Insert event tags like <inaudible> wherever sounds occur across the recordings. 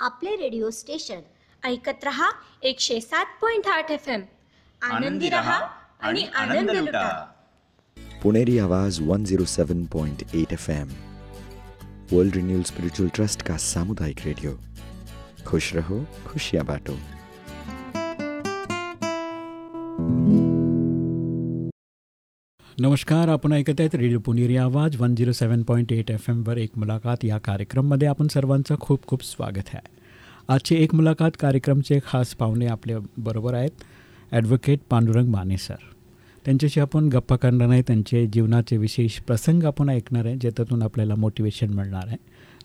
आपले radio station. ऐकत रहा एकशे सात पॉइंट आठ एफ एम आनंदी रहा आणि आनंद लुटा. Puneri Awaaz 107.8 FM. World renewal spiritual trust का सामुदायिक रेडियो खुश रहो खुशियाँ बांटो. नमस्कार आपण ऐकत आहेत radio Puneri Awaaz one zero seven point eight F एमवर एक मुलाखत. या कार्यक्रममध्ये आपण सर्वांचं खूप खूप स्वागत आहे. आजचे एक मुलाखत कार्यक्रमचे खास पाहुणे आपल्या बरोबर आहेत ॲडव्होकेट पांडुरंग माने सर. त्यांच्याशी आपण गप्पा करणार आहे त्यांचे जीवनाचे विशेष प्रसंग आपण ऐकणार आहे ज्याच्यातून आपल्याला मोटिवेशन मिळणार आहे.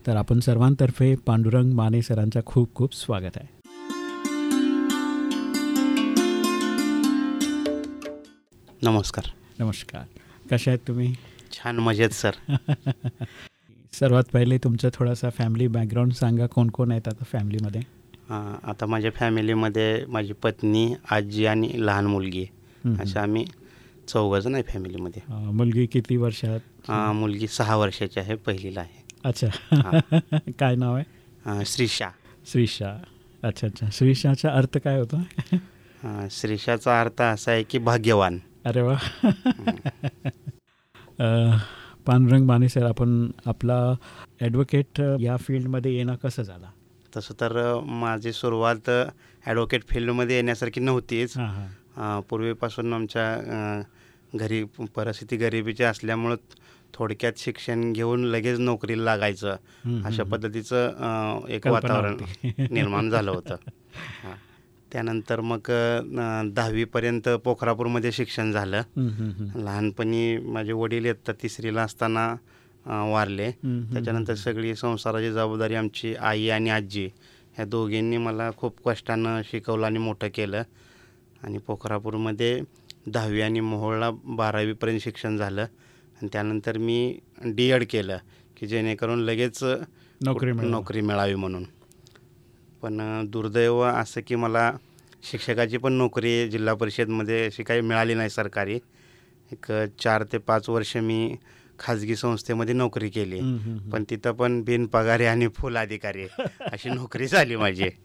तर आपण सर्वांतर्फे पांडुरंग माने सरांचा खूप खूप स्वागत आहे. नमस्कार. नमस्कार. कशा आहेत तुम्ही? छान मजेत सर. <laughs> सर्वात पहिले तुमचं थोडासा फॅमिली बॅकग्राऊंड सांगा कोण कोण आहेत आता फॅमिलीमध्ये आता माझ्या फॅमिलीमध्ये माझी पत्नी आजी आणि लहान मुलगी आहे. अशा आम्ही चौघजण आहे फॅमिलीमध्ये मुलगी किती वर्षात? मुलगी सहा वर्षाची आहे पहिलीला आहे. अच्छा. <laughs> काय नाव आहे? अं, श्रीषा. श्रीषा. अच्छा अच्छा. श्रीषाचा अर्थ काय होतो? अं, श्रीषाचा अर्थ असा आहे की भाग्यवान. अरे वा <laughs> पांडुरंग माने सर आपण आपला ॲडव्होकेट या फील्डमध्ये येणं कसं झाला तसं तर माझी सुरुवात ॲडव्होकेट फील्डमध्ये येण्यासारखी नव्हतीच पूर्वीपासून आमच्या घरी परिस्थिती गरिबीची असल्यामुळं थोडक्यात शिक्षण घेऊन लगेच नोकरीला लागायचं अशा. पद्धतीचं एक वातावरण. निर्माण झालं होतं. <laughs> त्यानंतर मग दहावीपर्यंत पोखरापूरमध्ये शिक्षण झालं. लहानपणी माझे वडील इयत्ता तिसरीला असताना वारले. त्याच्यानंतर सगळी संसाराची जबाबदारी आमची आई आणि आजी ह्या दोघींनी मला खूप कष्टानं शिकवलं आणि मोठं केलं आणि पोखरापूरमध्ये दहावी आणि मोहोळला बारावीपर्यंत शिक्षण झालं आणि त्यानंतर मी डी एड केलं की जेणेकरून लगेच नोकरी. नोकरी मिळावी म्हणून पण दुर्दैव असं की मला शिक्षकाची पण नोकरी जिल्हा परिषदमध्ये अशी काही मिळाली नाही सरकारी. एक चार ते पाच वर्ष मी खाजगी संस्थेमध्ये नोकरी केली. पण तिथं पण बिनपगारी आणि फुल अधिकारी अशी नोकरी झाली माझी. <laughs>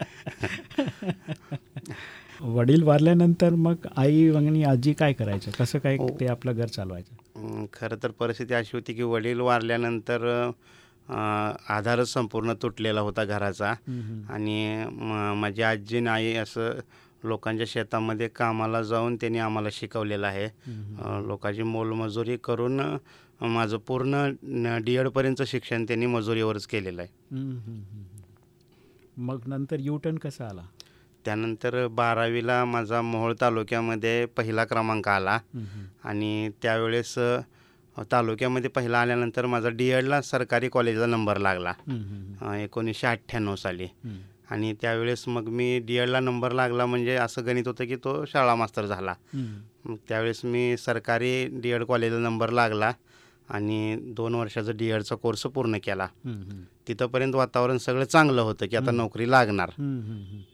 वडील वारल्यानंतर मग आई आणि आजी काय करायचं? कसं काय हो. ते आपलं घर चालवायचं? खरं तर परिस्थिती अशी होती की वडील वारल्यानंतर आधारच संपूर्ण तुटलेला होता घराचा. आणि माझी आजी आणि आई असं लोकांच्या शेतामध्ये कामाला जाऊन त्यांनी आम्हाला शिकवलेलं आहे. लोकांची मोलमजुरी करून माझं पूर्ण डी एडपर्यंतचं शिक्षण त्यांनी मजुरीवरच केलेलं आहे. मग नंतर यू टर्न कसा आला? त्यानंतर बारावीला माझा मोहोळ तालुक्यामध्ये पहिला क्रमांक आला. आणि त्यावेळेस तालुक्यामध्ये पहिला आल्यानंतर माझा डी एडला सरकारी कॉलेजला नंबर लागला. एकोणीसशे अठ्ठ्याण्णव साली. आणि त्यावेळेस मग मी डी एडला नंबर लागला म्हणजे असं गणित होतं की तो शाळा मास्तर झाला. मग त्यावेळेस मी सरकारी डी एड कॉलेजला नंबर लागला आणि दोन वर्षाचा डी एडचा कोर्स पूर्ण केला. तिथंपर्यंत वातावरण सगळं चांगलं होतं की आता. नोकरी लागणार.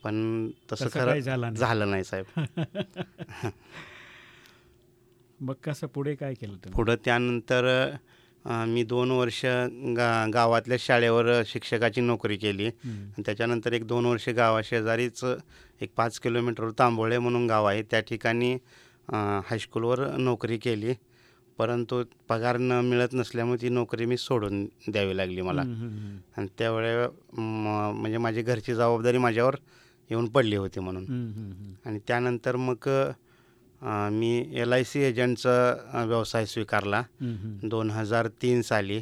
पण तसं खरं झालं नाही. साहेब <laughs> मग कसं पुढे काय केलं पुढं त्यानंतर मी दोन वर्ष गा गावातल्या शाळेवर शिक्षकाची नोकरी केली. त्याच्यानंतर एक दोन वर्ष गावाशेजारीच एक पाच किलोमीटरवर तांबोळे म्हणून गाव आहे. त्या ठिकाणी हायस्कूलवर नोकरी केली. परंतु पगार न मिळत नसल्यामुळे ती नोकरी मी सोडून द्यावी लागली मला. आणि त्यावेळे म- म्हणजे माझी घरची जबाबदारी माझ्यावर येऊन पडली होती म्हणून. आणि त्यानंतर मग मी एल आय सी एजंटचा व्यवसाय स्वीकारला. दोन हजार तीन साली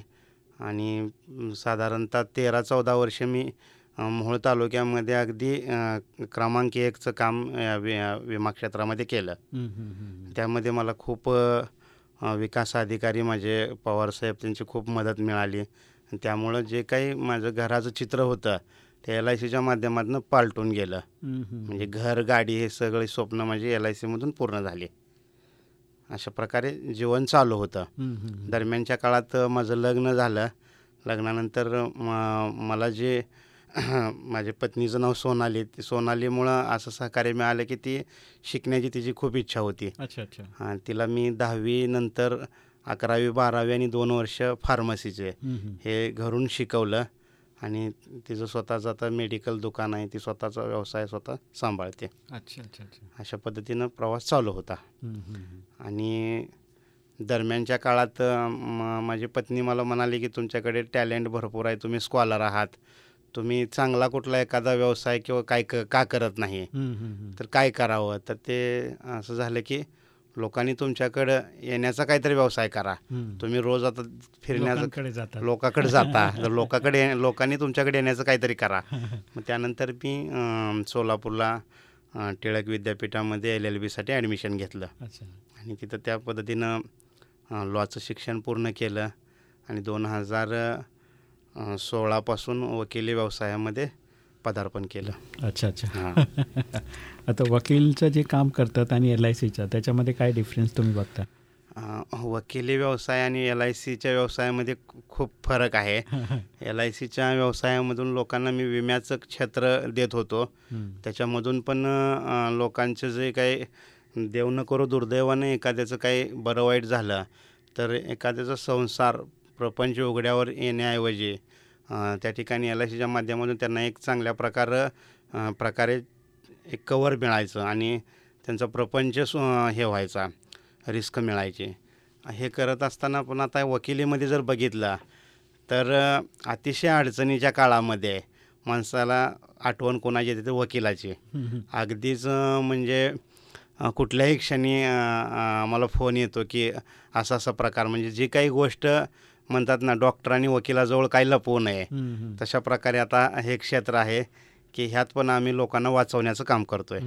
आणि साधारणतः तेरा चौदा वर्ष मी मोहोळ तालुक्यामध्ये अगदी क्रमांक एकचं काम विमा क्षेत्रामध्ये केलं. त्यामध्ये मला खूप विकास अधिकारी माझे पवारसाहेब त्यांची खूप मदत मिळाली त्यामुळं जे काही माझं घराचं चित्र होतं ते एल आय सीच्या माध्यमातून पालटून गेलं. म्हणजे घर गाडी हे सगळे स्वप्न माझे एल आय सीमधून पूर्ण झाले. अशा प्रकारे जीवन चालू होतं. दरम्यानच्या काळात माझं लग्न झालं. लग्नानंतर मला जे <clears throat> माझ्या पत्नीचं नाव सोनाली ती सोनालीमुळं असं सहकार्य मिळालं की ती शिकण्याची तिची खूप इच्छा होती. अच्छा अच्छा. हां तिला मी दहावी नंतर अकरावी बारावी आणि दोन वर्ष फार्मसीचे. हे घरून शिकवलं. आणि तिचं स्वतःचं आता मेडिकल दुकान आहे ती स्वतःचा व्यवसाय स्वतः सांभाळते. अच्छा अच्छा अच्छा. अशा पद्धतीनं प्रवास चालू होता. आणि दरम्यानच्या काळात माझी पत्नी मला म्हणाली की तुमच्याकडे टॅलेंट भरपूर आहे तुम्ही स्कॉलर आहात. तुम्ही चांगला कुठला एखादा व्यवसाय किंवा काय क करत नाही. तर काय करावं? तर ते असं झालं की लोकांनी तुमच्याकडं येण्याचा काहीतरी व्यवसाय करा. तुम्ही रोज आता फिरण्याचं लोकांकडे जाता. तर लोकांकडे लोकांनी तुमच्याकडे येण्याचं काहीतरी करा. <laughs> मग त्यानंतर मी सोलापूरला टिळक विद्यापीठामध्ये एल एल बीसाठी ॲडमिशन घेतलं. आणि तिथं त्या पद्धतीनं लॉचं शिक्षण पूर्ण केलं. आणि दोन हजार सोळापासून वकिली व्यवसायामध्ये पदार्पण केलं. अच्छा अच्छा. हां. <laughs> आता वकीलचं जे काम करतात आणि एल आय सीचं त्याच्यामध्ये काय डिफरन्स तुम्ही बघता? वकिली व्यवसाय आणि एल आय सीच्या व्यवसायामध्ये खूप फरक आहे. एल आय सीच्या व्यवसायामधून लोकांना मी विम्याचं क्षेत्र देत होतो. त्याच्यामधून पण लोकांचं जे काही देव न करो दुर्दैवाने एखाद्याचं काही बरं वाईट झालं तर एखाद्याचा संसार प्रपंच उघड्यावर येण्याऐवजी त्या ठिकाणी एल आय सीच्या माध्यमातून त्यांना एक चांगल्या प्रकार प्रकारे एक कवर मिळायचं आणि त्यांचा प्रपंच सु- हे व्हायचा रिस्क मिळायची हे करत असताना पण आता वकिलीमध्ये जर बघितलं तर अतिशय अडचणीच्या काळामध्ये माणसाला आठवण कोणाची येते तर वकिलाची. अगदीच म्हणजे कुठल्याही क्षणी मला फोन येतो की असा असा प्रकार म्हणजे जी काही गोष्ट म्हणतात ना डॉक्टर आणि वकिलाजवळ काही लपवू नये. तशा प्रकारे आता हे क्षेत्र आहे की ह्यात पण आम्ही लोकांना वाचवण्याचं काम करतोय.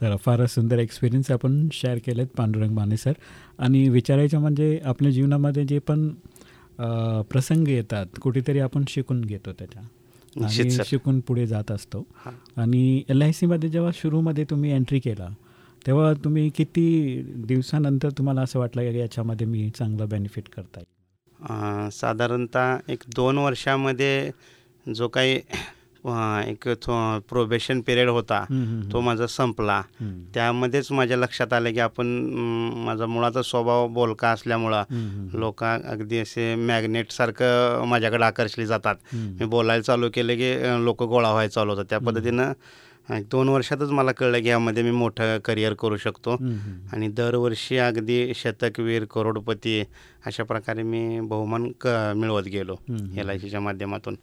जरा <laughs> फारच सुंदर एक्सपिरियन्स आपण शेअर केलेत पांडुरंग माने सर आणि विचारायचं म्हणजे आपल्या जीवनामध्ये जे पण प्रसंग येतात कुठेतरी आपण शिकून घेतो त्याच्या. शिकून पुढे जात असतो. आणि एल आय सीमध्ये जेव्हा सुरूमध्ये तुम्ही एंट्री केला तेव्हा तुम्ही किती दिवसानंतर तुम्हाला असं वाटलं की याच्यामध्ये मी चांगलं बेनिफिट करता येईल? साधारणतः एक दोन वर्षामध्ये जो काही एक प्रोबेशन पिरियड होता तो माझा संपला. त्यामध्येच माझ्या लक्षात आलं की आपण माझा मुळाचा स्वभाव बोलका असल्यामुळं लोक अगदी असे मॅग्नेटसारखं माझ्याकडे आकर्षली जातात. मी बोलायला चालू केलं की लोक गोळा व्हायला चालू होतात. त्या पद्धतीनं एक दोन वर्षातच मला कळलं की यामध्ये मी मोठं करिअर करू शकतो. आणि दरवर्षी अगदी शतकवीर करोडपती अशा प्रकारे मी बहुमान क मिळवत गेलो. एल आय सीच्या माध्यमातून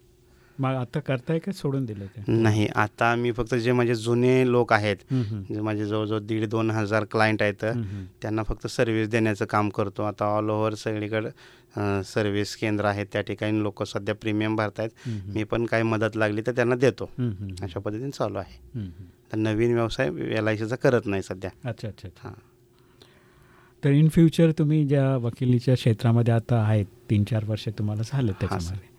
मग आता करताय का सोडून दिलं ते नाही आता मी फक्त जे माझे जुने लोक आहेत. जे माझे जवळजवळ दीड दोन हजार क्लायंट आहेत. त्यांना फक्त सर्व्हिस देण्याचं काम करतो आता ऑल ओव्हर सगळीकडं सर्व्हिस केंद्र आहेत त्या ठिकाणी लोक सध्या प्रीमियम भरत आहेत हम्म, हम्म. मी पण काही मदत लागली तर त्यांना देतो. अशा पद्धतीने चालू आहे. तर नवीन व्यवसाय एल आय सीचा करत नाही सध्या अच्छा अच्छा हां तर इन फ्युचर तुम्ही ज्या वकिलीच्या क्षेत्रामध्ये आता आहेत तीन चार वर्ष तुम्हाला झाले त्याच्यामध्ये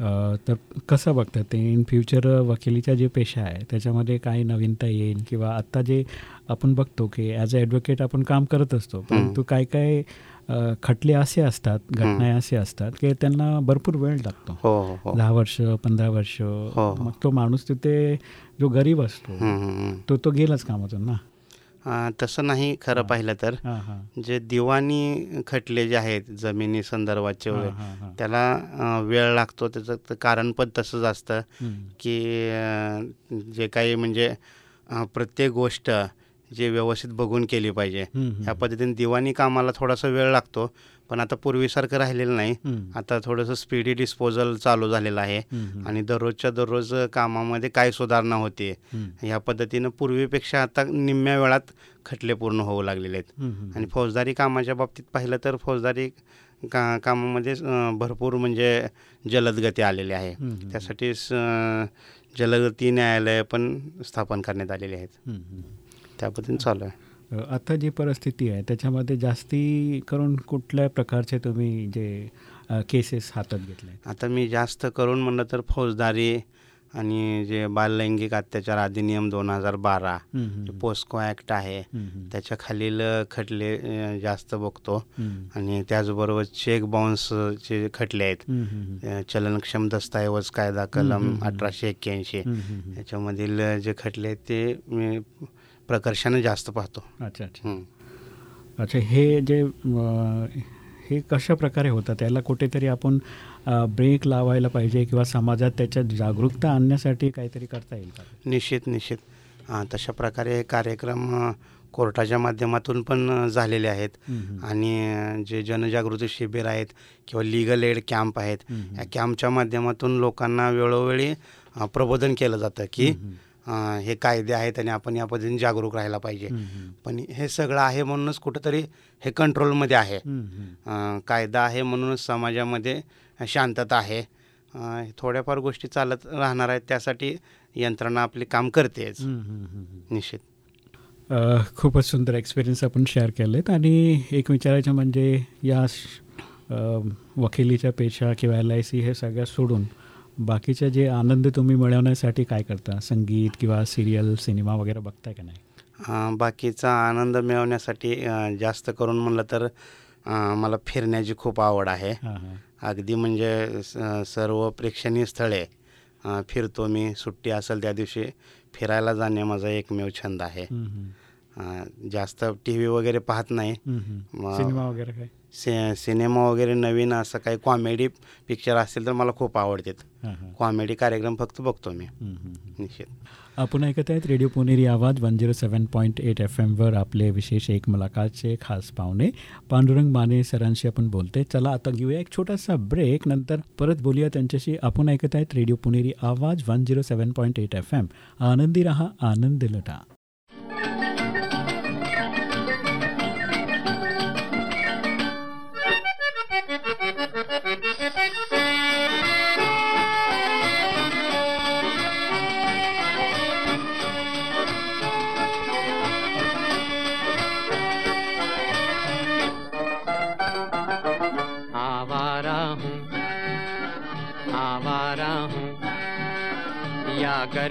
तर कसं बघतात ते? इन फ्युचर वकिलीचा जे पेशा आहे त्याच्यामध्ये काय नवीनता येईल किंवा आत्ता जे आपण बघतो की ॲज अ ॲडव्होकेट आपण काम करत असतो परंतु काय काय खटले असे असतात घटना असे असतात की त्यांना भरपूर वेळ लागतो. हो हो हो. दहा वर्ष पंधरा वर्ष हो. मग तो माणूस तिथे जो गरीब असतो. तो तो गेलाच कामातून ना? तसं नाही खरं पाहिलं तर. जे दिवाणी खटले जे आहेत जमिनी संदर्भाचे वगैरे त्याला वेळ लागतो. त्याचं तर कारण पण तसंच असतं. की जे काही म्हणजे प्रत्येक गोष्ट जे व्यवस्थित बघून केली पाहिजे. ह्या पद्धतीने दिवाणी कामाला थोडासा वेळ लागतो पण आता पूर्वीसारखं राहिलेलं नाही. आता थोडंसं स्पीडी डिस्पोजल चालू झालेलं आहे. आणि दररोजच्या दररोज कामामध्ये काय सुधारणा होते. ह्या पद्धतीनं पूर्वीपेक्षा आता निम्म्या वेळात खटले पूर्ण होऊ लागलेले आहेत. आणि फौजदारी कामाच्या बाबतीत पाहिलं तर फौजदारी का कामामध्ये भरपूर म्हणजे जलदगती आलेली आहे. त्यासाठी जलदगती न्यायालय पण स्थापन करण्यात आलेली आहेत. त्या पद्धतीने चालू आहे. आता जी परिस्थिती आहे त्याच्यामध्ये जास्ती करून कुठल्या प्रकारचे तुम्ही जे केसेस हातात घेतले आता मी जास्त करून म्हणलं तर फौजदारी आणि जे बाललैंगिक अत्याचार अधिनियम दोन हजार बारा पोस्को ॲक्ट आहे त्याच्या खालील खटले जास्त बघतो. आणि त्याचबरोबर चेक बाउन्सचे खटले आहेत. चलनक्षम दस्तऐवज कायदा कलम अठराशे एक्क्याऐंशी. याच्यामधील जे खटले आहेत ते मी प्रकर्षाने जास्त पाहतो. अच्छा अच्छा. अच्छा हे जे हे कशा प्रकारे होतं त्याला कुठेतरी आपण ब्रेक लावायला पाहिजे किंवा समाजात त्याच्यात जागरूकता आणण्यासाठी काहीतरी करता येईल का? निश्चित निश्चित. हां तशा प्रकारे कार्यक्रम कोर्टाच्या माध्यमातून पण झालेले आहेत. आणि जे जनजागृती शिबिर आहेत किंवा लिगल एड कॅम्प आहेत या कॅम्पच्या माध्यमातून लोकांना वेळोवेळी प्रबोधन केलं जातं की हे कायदे आहेत आणि आपण या पद्धतीने जागरूक राहायला पाहिजे. पण हे सगळं आहे म्हणूनच कुठंतरी हे कंट्रोलमध्ये आहे. कायदा आहे म्हणूनच समाजामध्ये शांतता आहे. थोड्याफार गोष्टी चालत राहणार आहेत त्यासाठी यंत्रणा आपले काम करतेच. निश्चित. खूपच सुंदर एक्सपिरियन्स आपण शेअर केलेत आणि एक विचारायचं म्हणजे या वकिलीच्या पेशा किंवा एल आय सी हे सगळं सोडून बाकीचे जे आनंद तुम्ही मिळवण्यासाठी काय करता? संगीत किंवा सिरियल सिनेमा वगैरे बघताय का नाही? बाकीचा आनंद मिळवण्यासाठी जास्त करून म्हणलं तर मला फिरण्याची खूप आवड आहे. अगदी म्हणजे सर्व प्रेक्षणीय स्थळे फिरतो मी. सुट्टी असेल त्या दिवशी फिरायला जाणे माझा एकमेव छंद आहे. जास्त टी व्ही वगैरे पाहत नाही. सिनेमा वगैरे काय? से सिनेमा वगैरे नवीन असं काही कॉमेडी पिक्चर असतील तर मला खूप आवडतात. कॉमेडी कार्यक्रम फक्त बघतो मी. निश्चित. आपण ऐकत आहेत radio Puneri Awaaz one zero seven point eight F एमवर आपले विशेष एक मुलाखतचे खास पाहुणे. पांडुरंग माने सरांशी आपण बोलते चला आता घेऊया एक छोटासा ब्रेक नंतर परत बोलूया त्यांच्याशी. आपण ऐकत आहेत radio Puneri Awaaz one zero seven point eight F M. आनंदी रहा आनंद लटा.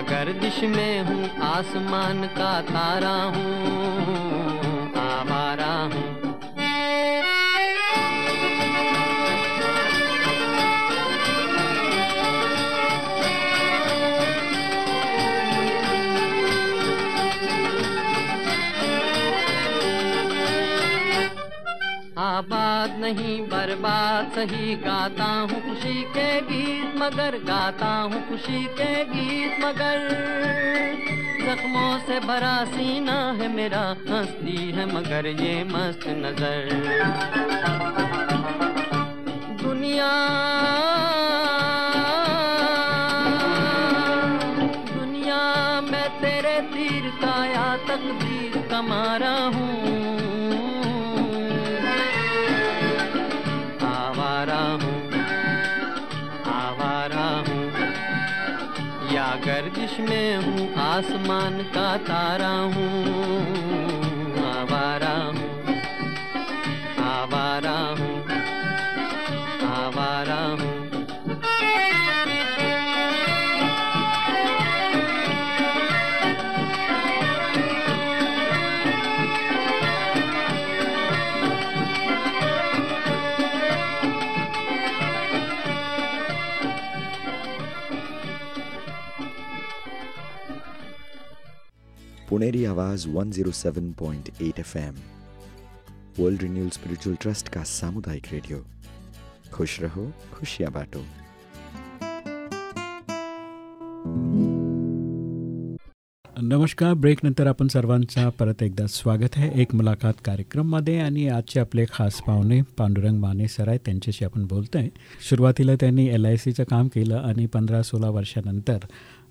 या गर्दिश में हूँ आसमान का तारा हूँ आवारा हूँ। आबाद नहीं, बर्बाद सही गाता हूँ खुशी के गीत, मगर गाता हूँ खुशी के गीत, मगर जख्मों से भरा सीना है मेरा, हंसती है मगर ये मस्त नज़र। दुनिया दुनिया, मैं तेरे तीर का या तकदीर कमा रहा हूँ। में हूँ आसमान का तारा हूँ आवारा हूँ आवारा हूँ Puneri Awaaz 107.8 FM world renewal spiritual trust का सामुदायिक रेडियो खुश रहो खुशियां बांटो. नमस्कार ब्रेकनंतर आपण सर्वांचा परत एकदा स्वागत आहे. एक मुलाखत कार्यक्रममध्ये आणि आजचे आपले खास पाहुणे पांडुरंग माने सर आहेत. त्यांच्याशी आपण बोलतो आहे सुरुवातीला त्यांनी एल आय सीचं काम केलं आणि पंधरा सोळा वर्षानंतर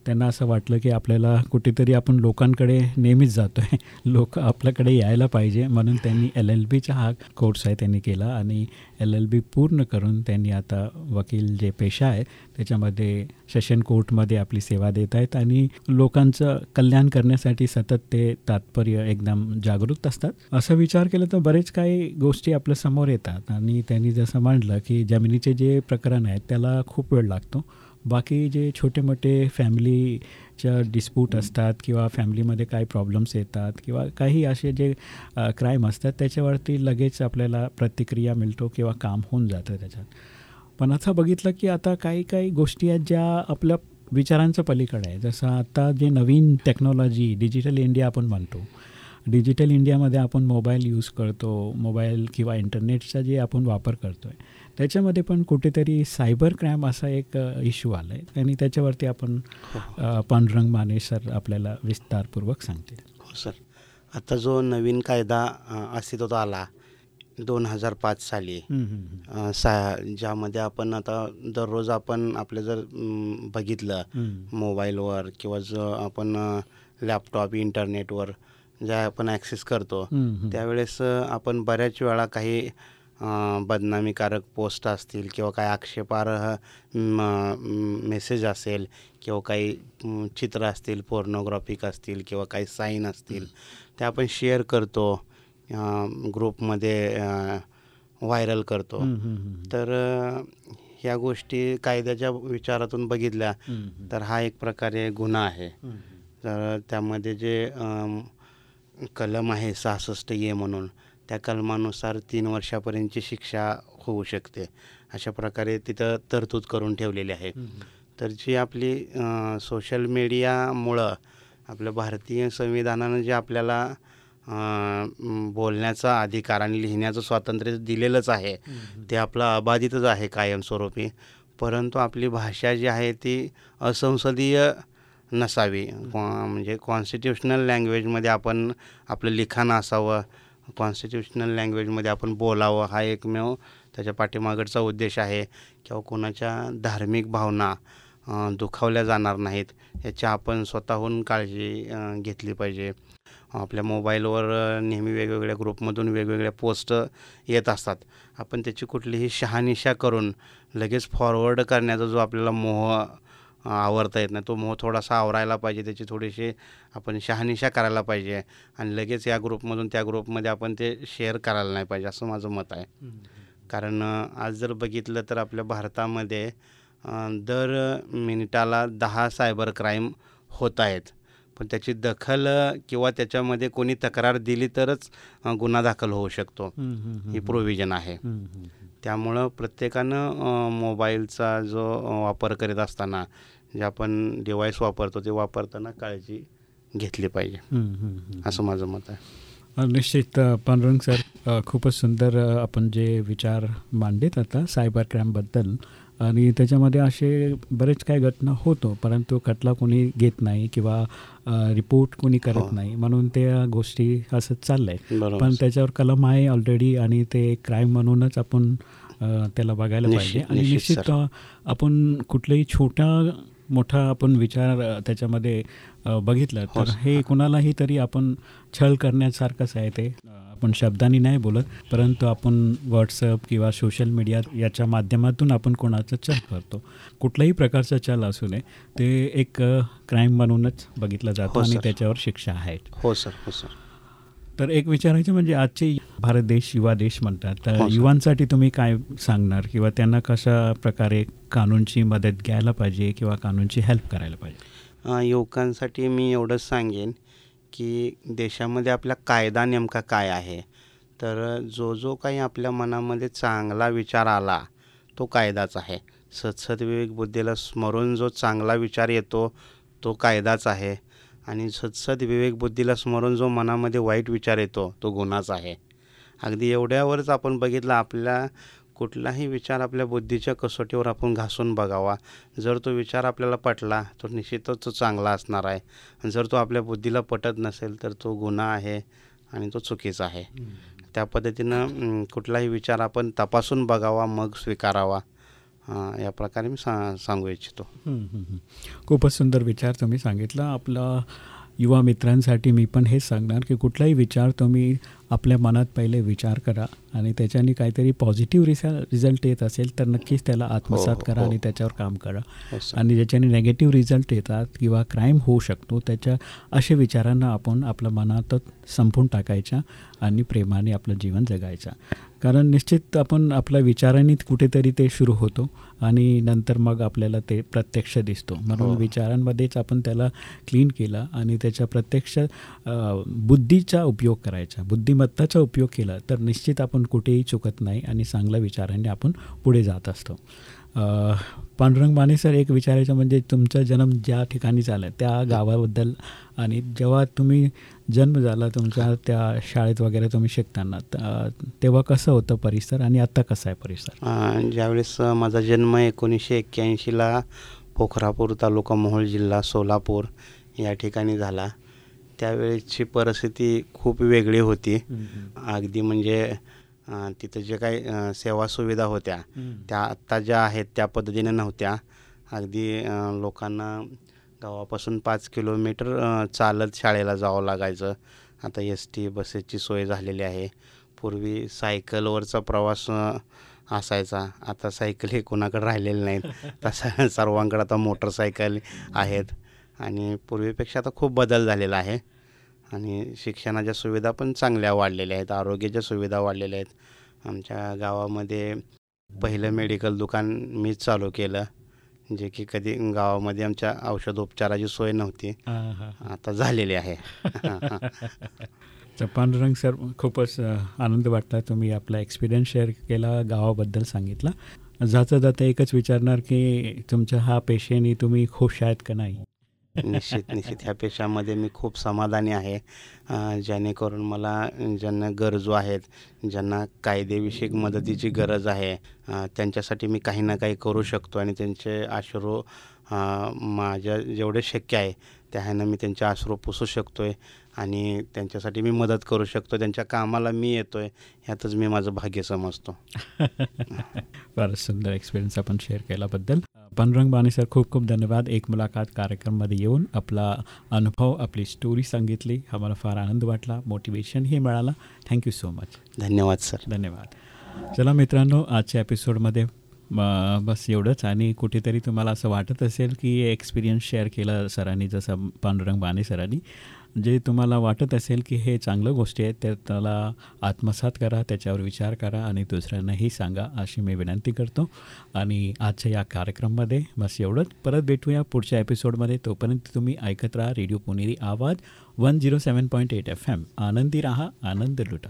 त्यांना असं वाटलं की आपल्याला कुठेतरी आपण लोकांकडे नेहमीच जातो आहे <laughs> लोक आपल्याकडे यायला पाहिजे म्हणून त्यांनी एल एल बीचा हा कोर्स आहे त्यांनी केला आणि एल एल बी पूर्ण करून त्यांनी आता वकील जे पेशा आहे त्याच्यामध्ये सेशन कोर्टमध्ये आपली सेवा देत आहेत आणि लोकांचं कल्याण करण्यासाठी सतत ते तात्पर्य एकदम जागरूक असतात. असं विचार केलं तर बरेच काही गोष्टी आपल्यासमोर येतात आणि त्यांनी जसं मांडलं की जमिनीचे जे प्रकरण आहेत त्याला खूप वेळ लागतो. बाकी जे छोटे मोठे फॅमिलीच्या डिस्प्यूट असतात किंवा फॅमिलीमध्ये काही प्रॉब्लेम्स येतात किंवा काही असे जे क्राईम असतात त्याच्यावरती लगेच आपल्याला प्रतिक्रिया मिळतो किंवा काम होऊन जातं त्याच्यात. पण आता बघितलं की आता काही काही गोष्टी आहेत ज्या आपल्या विचारांचं पलीकडे आहे जसं आता जे नवीन टेक्नॉलॉजी डिजिटल इंडिया आपण म्हणतो. डिजिटल इंडियामध्ये आपण मोबाईल यूज करतो मोबाईल किंवा इंटरनेटचा जे आपण वापर करतो आहे त्याच्यामध्ये पण कुठेतरी सायबर क्राईम असा एक इश्यू आला आहे आणि त्याच्यावरती आपण अ, पांडुरंग माने सर आपल्याला विस्तारपूर्वक सांगतील. हो सर. आता जो नवीन कायदा अस्तित्वात आला दोन हजार पाच साली सा ज्यामध्ये आपण आता दररोज आपण आपलं जर बघितलं. मोबाईलवर किंवा जो आपण लॅपटॉप इंटरनेटवर ज्या आपण ॲक्सेस करतो. त्यावेळेस आपण बऱ्याच वेळा काही बदनामीकारक पोस्ट असतील किंवा काही आक्षेपार्ह मेसेज असेल किंवा काही चित्र असतील पोर्नोग्राफिक असतील किंवा काही साईन असतील ते आपण शेअर करतो ग्रुपमध्ये व्हायरल करतो. तर ह्या गोष्टी कायद्याच्या विचारातून बघितल्या तर हा एक प्रकारे गुन्हा आहे. तर त्यामध्ये जे कलम आहे सहासष्ट ए म्हणून त्या कलमानुसार तीन वर्षापर्यंतची शिक्षा होऊ शकते. अशा प्रकारे तिथं तरतूद करून ठेवलेली आहे. तर जी आपली सोशल मीडियामुळं आपल्या भारतीय संविधानानं जे आपल्याला बोलण्याचा अधिकार आणि लिहिण्याचं स्वातंत्र्य दिलेलंच आहे ते आपलं अबाधितच आहे कायमस्वरूपी. परंतु आपली भाषा जी आहे ती असंसदीय नसावी. कॉ- म्हणजे कॉन्स्टिट्युशनल लँग्वेजमध्ये आपण आपलं लिखाण असावं कॉन्स्टिट्युशनल लँग्वेजमध्ये आपण बोलावं हा एकमेव त्याच्या पाठीमागडचा उद्देश आहे. किंवा कोणाच्या धार्मिक भावना दुखावल्या जाणार नाहीत याची आपण स्वतःहून काळजी घेतली पाहिजे. आपल्या मोबाईलवर नेहमी वेगवेगळ्या ग्रुपमधून वेगवेगळ्या पोस्ट येत असतात. आपण त्याची कुठलीही शहानिशा करून लगेच फॉरवर्ड करण्याचा जो आपल्याला मोह आवरता येत नाही. तो मोह थोडासा आवरायला पाहिजे. त्याची थोडीशी आपण शहानिशा करायला पाहिजे. आणि लगेच या ग्रुपमधून त्या ग्रुपमध्ये आपण ते शेअर करायला नाही पाहिजे असं माझं मत आहे. कारण आज जर बघितलं तर आपल्या भारतामध्ये दर मिनिटाला दहा सायबर क्राईम होत आहेत. पण त्याची दखल किंवा त्याच्यामध्ये कोणी तक्रार दिली तरच गुन्हा दाखल होऊ शकतो. ही प्रोव्हिजन आहे. त्यामुळं प्रत्येकानं मोबाईलचा जो वापर करीत असताना जे आपण डिव्हाइस वापरतो ते वापरताना काळजी घेतली पाहिजे. असं माझं मत आहे निश्चित पांडुरंग सर खूपच सुंदर आपण जे विचार मांडलेत आता सायबर क्राईमबद्दल आणि त्याच्यामध्ये असे बरेच काही घटना होतो परंतु खटला कोणी घेत नाही किंवा रिपोर्ट कोणी करत हो. नाही. म्हणून त्या गोष्टी असंच चाललं आहे बरोबर. पण त्याच्यावर कलम आहे ऑलरेडी आणि ते क्राईम म्हणूनच आपण त्याला बघायला पाहिजे. आणि निश्चित, आपण कुठलाही छोटा मोठा आपण विचार त्याच्यामध्ये बघितलं हो, तर. हे कुणालाही तरी आपण छळ करण्यासारखंच आहे ते. आपण शब्दांनी नाही बोलत परंतु आपण व्हॉट्सअप किंवा सोशल मीडिया याच्या माध्यमातून आपण कोणाचं छळ करतो कुठल्याही प्रकारचा छळ असू नये ते एक क्राईम म्हणूनच बघितलं जातं हो, आणि. त्याच्यावर शिक्षा आहेत हो सर हो सर तर एक विचारायचं म्हणजे आजचे भारत देश युवा देश म्हणतात तर हो. युवांसाठी तुम्ही काय सांगणार किंवा त्यांना कशा प्रकारे कानूनची मदत घ्यायला पाहिजे किंवा कानूनची हेल्प करायला पाहिजे युवकांसाठी मी एवढंच सांगेन की देशामध्ये आपला कायदा नेमका काय आहे? तर जो जो काही आपल्या मनामध्ये चांगला विचार आला तो कायदाच आहे. सत्सद विवेक बुद्धीला स्मरून जो चांगला विचार येतो तो कायदाच आहे. आणि सत्सद विवेक बुद्धीला स्मरून जो मनामध्ये वाईट विचार येतो तो गुन्हाच आहे. अगदी एवढ्यावरच आपण बघितलं आपल्या कुठलाही विचार आपल्या बुद्धीच्या कसोटीवर आपण घासून बघावा. जर तो विचार आपल्याला पटला तो निश्चितच तो चांगला असणार आहे. आणि जर तो आपल्या बुद्धीला पटत नसेल तर तो गुन्हा आहे आणि तो चुकीचा आहे. त्या पद्धतीनं कुठलाही विचार आपण तपासून बघावा मग स्वीकारावा या प्रकारे मी सा सांगू इच्छितो. खूपच सुंदर विचार तुम्ही सांगितला. आपला युवा मित्रांसाठी मी पण हेच सांगणार की कुठलाही विचार तुम्ही आपल्या मनात पहिले विचार करा आणि त्याच्याने काहीतरी पॉझिटिव्ह रिसा रिझल्ट येत असेल तर नक्कीच त्याला आत्मसात हो, करा हो. आणि त्याच्यावर काम करा. आणि ज्याच्याने नेगेटिव्ह रिझल्ट येतात किंवा क्राईम होऊ शकतो त्याच्या अशा विचारांना आपण आपल्या मनातच संपून टाकायच्या आणि प्रेमाने आपलं जीवन जगायचं कारण निश्चित आपण आपल्या विचारांनी कुठेतरी ते सुरू होतो आणि नंतर मग आपल्याला ते प्रत्यक्ष दिसतो म्हणून हो. विचारांमध्येच आपण त्याला क्लीन केलं आणि त्याच्या प्रत्यक्ष बुद्धीचा उपयोग करायचा बुद्धिमत्ताचा उपयोग केला तर निश्चित आपण कुठेही चुकत नाही आणि चांगल्या विचारांनी आपण पुढे जात असतो. पांडुरंग माने सर एक विचारायचं म्हणजे तुमचा जन्म ज्या ठिकाणी झाला त्या गावाबद्दल आणि जेव्हा तुम्ही जन्म झाला तुमच्या त्या शाळेत वगैरे तुम्ही शिकताना तेव्हा कसं होतं परिसर आणि आत्ता कसा आहे परिसर? ज्यावेळेस माझा जन्म एकोणीसशे एक्क्याऐंशीला पोखरापूर तालुका मोहोळ जिल्हा सोलापूर या ठिकाणी झाला त्यावेळेची परिस्थिती खूप वेगळी होती. अगदी म्हणजे तिथं जे काही सेवा सुविधा होत्या त्या आत्ता ज्या आहेत त्या पद्धतीने नव्हत्या. अगदी लोकांना गावापासून पाच किलोमीटर चालत शाळेला जावं लागायचं. आता एस टी बसेसची सोय झालेली आहे. पूर्वी सायकलवरचा प्रवास असायचा. आता सायकल हे कोणाकडे राहिलेले नाहीत. <laughs> तसा सर्वांकडे आता मोटरसायकल आहेत. आणि पूर्वीपेक्षा आता खूप बदल झालेला आहे. आणि शिक्षणाच्या सुविधा पण चांगल्या वाढलेल्या आहेत आरोग्याच्या सुविधा वाढलेल्या आहेत. आमच्या गावामध्ये पहिलं मेडिकल दुकान मीच चालू केलं जे की कधी गावामध्ये आमच्या औषधोपचाराची सोय नव्हती. आता झालेली आहे. तर <laughs> पांडुरंग सर खूपच आनंद वाटला तुम्ही आपला एक्सपिरियन्स शेअर केला गावाबद्दल सांगितला. जाता जाता एकच विचारणार की तुमच्या हा पेशेने तुम्ही खुश आहात का नाही? निश्चित निश्चित. ह्या पेशामध्ये मी खूप समाधानी आहे. जेणेकरून मला ज्यांना गरजू आहेत ज्यांना कायदेविषयक मदतीची गरज आहे त्यांच्यासाठी मी काही ना काही करू शकतो आणि त्यांचे आश्रू माझ्या जेवढे शक्य आहे त्या ह्यानं मी त्यांचे आश्रू पुसू शकतो आहे आणि त्यांच्यासाठी मी मदत करू शकतो. त्यांच्या कामाला मी येतो आहे ह्यातच मी माझं भाग्य समजतो. <laughs> फारच सुंदर एक्सपिरियन्स आपण शेअर केल्याबद्दल. पांडुरंग बाणे सर खूप खूप धन्यवाद. एक मुलाखत कार्यक्रममध्ये येऊन आपला अनुभव आपली स्टोरी सांगितली. आम्हाला फार आनंद वाटला. मोटिवेशनही मिळाला. थँक्यू सो मच धन्यवाद सर धन्यवाद. चला मित्रांनो आजच्या एपिसोडमध्ये बस एवढंच. आणि कुठेतरी तुम्हाला असं वाटत असेल की एक्सपिरियन्स शेअर केला सरांनी जसं पांडुरंग बाणे सरांनी. जे तुम्हाला वाटत असेल की हे चांगलं गोष्टी आहेत तर त्याला आत्मसात करा त्याच्यावर विचार करा आणि दुसऱ्यांनाही सांगा अशी मी विनंती करतो. आणि आजच्या या कार्यक्रममध्ये बस एवढंच. परत भेटूया पुढच्या एपिसोडमध्ये. तोपर्यंत तुम्ही ऐकत राहा radio Puneri Awaaz one zero seven point eight F M. आनंदी राहा आनंद लुटा.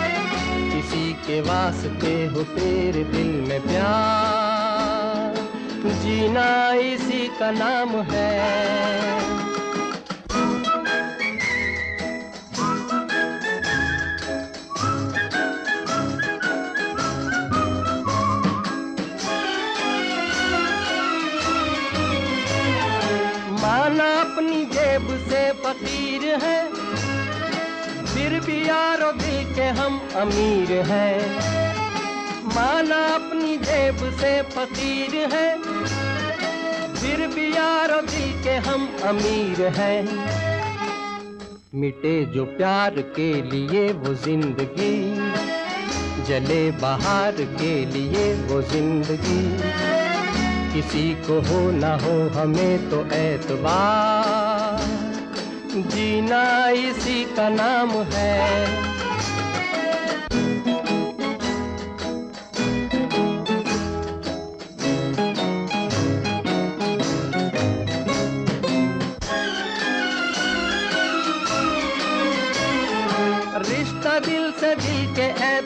के वास्ते हो तेरे दिल में प्यार। जीना इसी का नाम है। माना अपनी जेब से फकीर है। फिर भी यारो के हम अमीर हैं। माना अपनी जेब से फकीर है। फिर भी यारो दिल के हम अमीर हैं। मिटे जो प्यार के लिए वो ज़िंदगी, जले बाहर के लिए वो ज़िंदगी। किसी को हो ना हो हमें तो एतबार जीना इसी का नाम है।